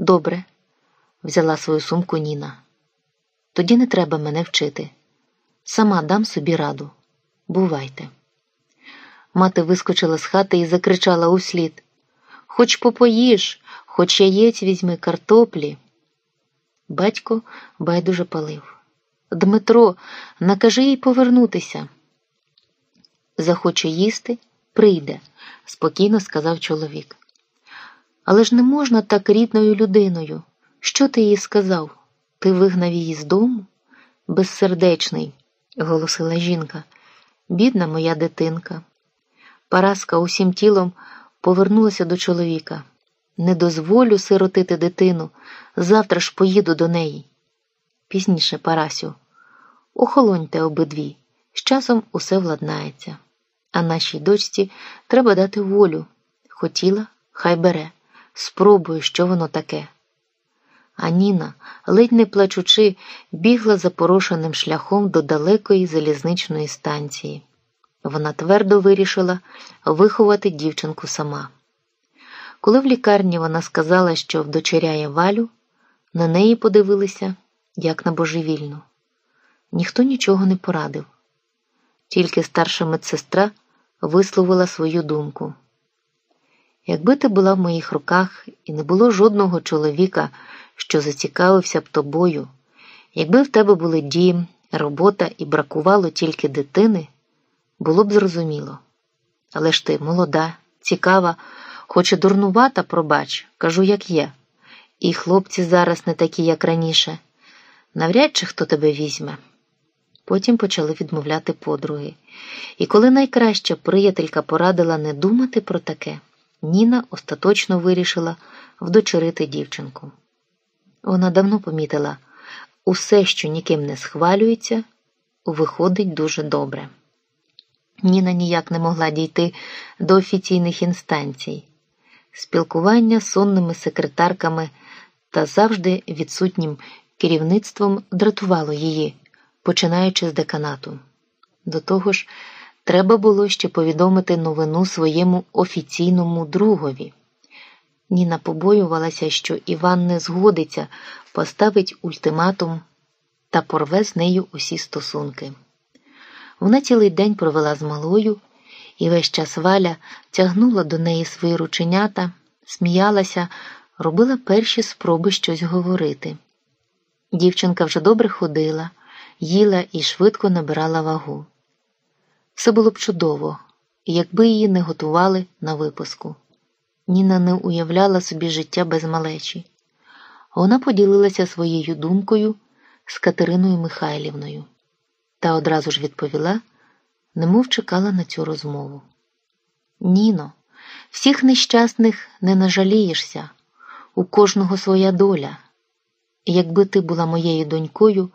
Добре, взяла свою сумку Ніна. Тоді не треба мене вчити. Сама дам собі раду. Бувайте. Мати вискочила з хати і закричала услід Хоч попоїж, хоч яєць візьми картоплі. Батько байдуже палив. Дмитро, накажи їй повернутися. Захоче їсти, прийде, спокійно сказав чоловік. Але ж не можна так рідною людиною. Що ти їй сказав? Ти вигнав її з дому? Безсердечний, голосила жінка. Бідна моя дитинка. Параска усім тілом повернулася до чоловіка. Не дозволю сиротити дитину. Завтра ж поїду до неї. Пізніше, Парасю, охолоньте обидві. З часом усе владнається. А нашій дочці треба дати волю. Хотіла, хай бере. Спробую, що воно таке. А Ніна, ледь не плачучи, бігла запорошеним шляхом до далекої залізничної станції. Вона твердо вирішила виховати дівчинку сама. Коли в лікарні вона сказала, що вдочеряє валю, на неї подивилися, як на божевільну. Ніхто нічого не порадив. Тільки старша медсестра висловила свою думку. Якби ти була в моїх руках і не було жодного чоловіка, що зацікавився б тобою, якби в тебе були дім, робота і бракувало тільки дитини, було б зрозуміло. Але ж ти молода, цікава, хоч і дурнувата, пробач, кажу, як є. І хлопці зараз не такі, як раніше. Навряд чи хто тебе візьме. Потім почали відмовляти подруги. І коли найкраща приятелька порадила не думати про таке, Ніна остаточно вирішила вдочерити дівчинку. Вона давно помітила усе, що ніким не схвалюється, виходить дуже добре. Ніна ніяк не могла дійти до офіційних інстанцій. Спілкування з сонними секретарками та завжди відсутнім керівництвом дратувало її, починаючи з деканату. До того ж, треба було ще повідомити новину своєму офіційному другові. Ніна побоювалася, що Іван не згодиться, поставить ультиматум та порве з нею усі стосунки. Вона цілий день провела з малою, і весь час валя тягнула до неї свої рученята, сміялася, робила перші спроби щось говорити. Дівчинка вже добре ходила, їла і швидко набирала вагу. Все було б чудово, якби її не готували на випуску. Ніна не уявляла собі життя без малечі. Вона поділилася своєю думкою з Катериною Михайлівною та одразу ж відповіла, немов чекала на цю розмову. Ніно, всіх нещасних не нажалієшся, у кожного своя доля. Якби ти була моєю донькою,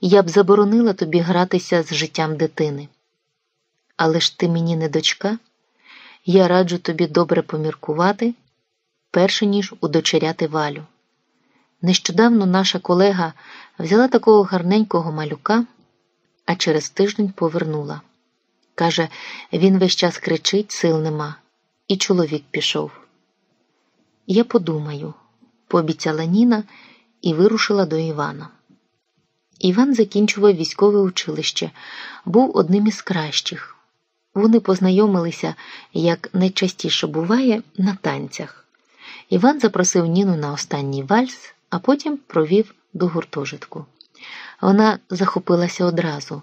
я б заборонила тобі гратися з життям дитини. Але ж ти мені не дочка, я раджу тобі добре поміркувати, перше ніж удочеряти валю. Нещодавно наша колега взяла такого гарненького малюка а через тиждень повернула. Каже, він весь час кричить, сил нема, і чоловік пішов. Я подумаю, пообіцяла Ніна і вирушила до Івана. Іван закінчував військове училище, був одним із кращих. Вони познайомилися, як найчастіше буває, на танцях. Іван запросив Ніну на останній вальс, а потім провів до гуртожитку. Вона захопилася одразу.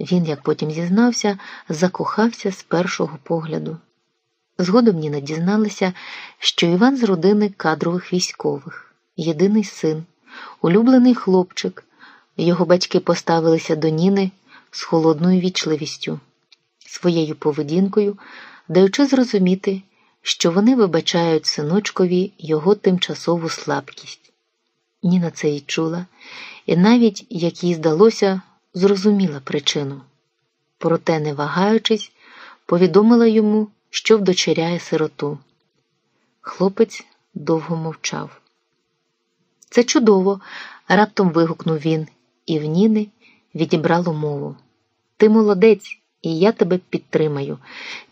Він, як потім зізнався, закохався з першого погляду. Згодом Ніна дізналася, що Іван з родини кадрових військових, єдиний син, улюблений хлопчик. Його батьки поставилися до Ніни з холодною вічливістю, своєю поведінкою, даючи зрозуміти, що вони вибачають синочкові його тимчасову слабкість. Ніна це відчула і навіть, як їй здалося, зрозуміла причину. Проте, не вагаючись, повідомила йому, що вдочеряє сироту. Хлопець довго мовчав. Це чудово, раптом вигукнув він, і в Ніни відібрало мову. Ти молодець, і я тебе підтримаю.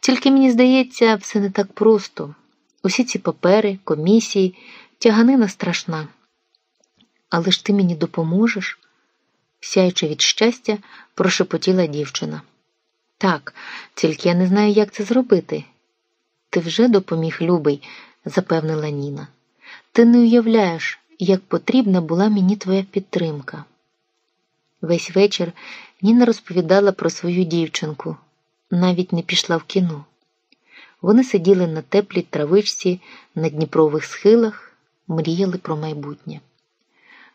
Тільки мені здається, все не так просто. Усі ці папери, комісії Тяганина страшна. Але ж ти мені допоможеш? сяючи від щастя, прошепотіла дівчина. Так, тільки я не знаю, як це зробити. Ти вже допоміг, любий, запевнила Ніна. Ти не уявляєш, як потрібна була мені твоя підтримка. Весь вечір Ніна розповідала про свою дівчинку, навіть не пішла в кіно. Вони сиділи на теплій травичці на Дніпрових схилах, мріяли про майбутнє.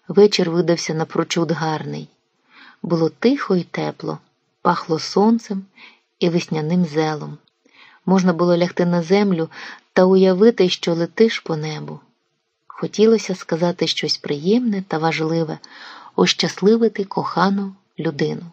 Вечір видався напрочуд гарний. Було тихо і тепло, пахло сонцем і весняним зелом. Можна було лягти на землю та уявити, що летиш по небу. Хотілося сказати щось приємне та важливе, ощасливити кохану людину.